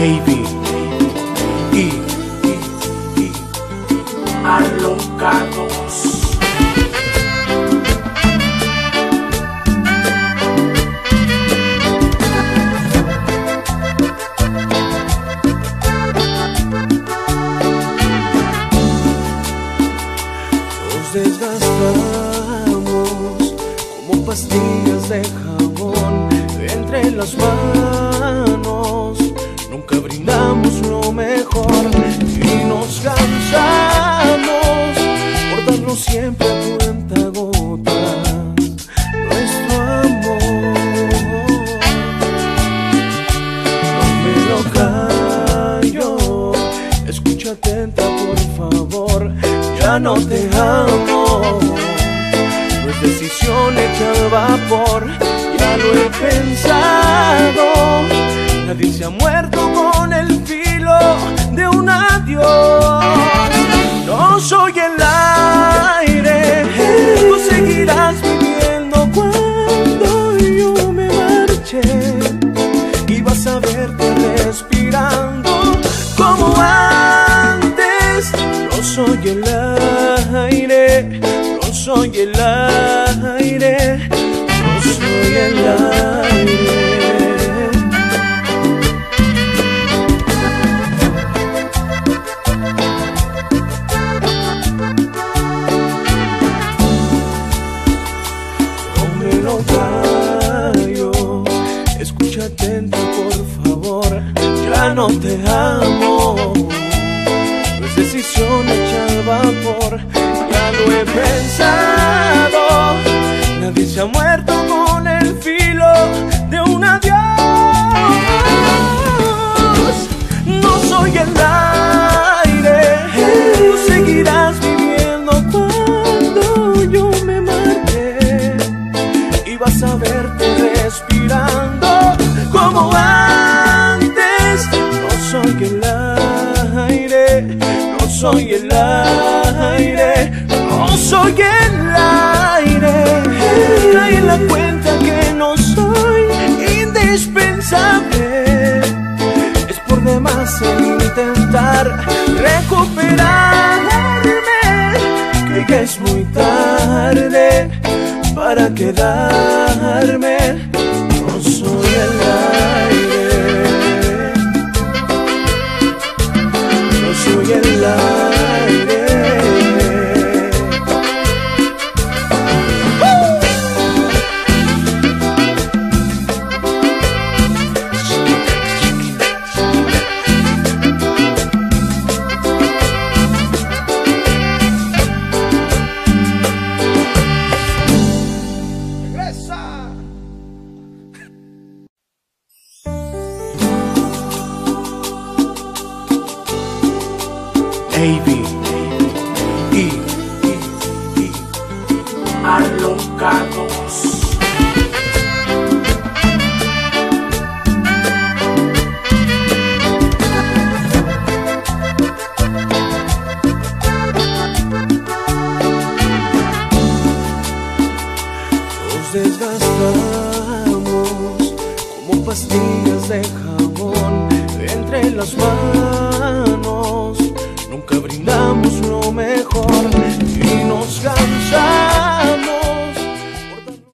AB y, alocados. Nos desgastamos como pastillas de jabón entre las manos. Nunca brindamos lo mejor y nos cansamos por darnos siempre a cuenta gota nuestro amor. No me lo callo, escucha atenta por favor, ya no te amo. No es decisión hecha muerto con el filo de un adiós. No soy el aire, tú seguirás viviendo cuando yo me marche y vas a verte respirando como antes. No soy el aire, no soy el aire, Callo, escucha atenta por favor, ya no te amo. No es decisión hecha al vapor, ya lo he pensado. Nadie se ha muerto con el filo de un adiós. No soy el vas a verte respirando como antes. No soy el aire, no soy el aire, no soy el aire. Cae en la cuenta que no soy indispensable. Es por demás intentar para quedarme. No soy el aire, no soy el aire. AB y, y, y desgastamos como pastillas de jabón entre las manos.